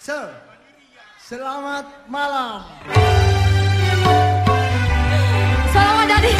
So, selamat malam. Selamat dari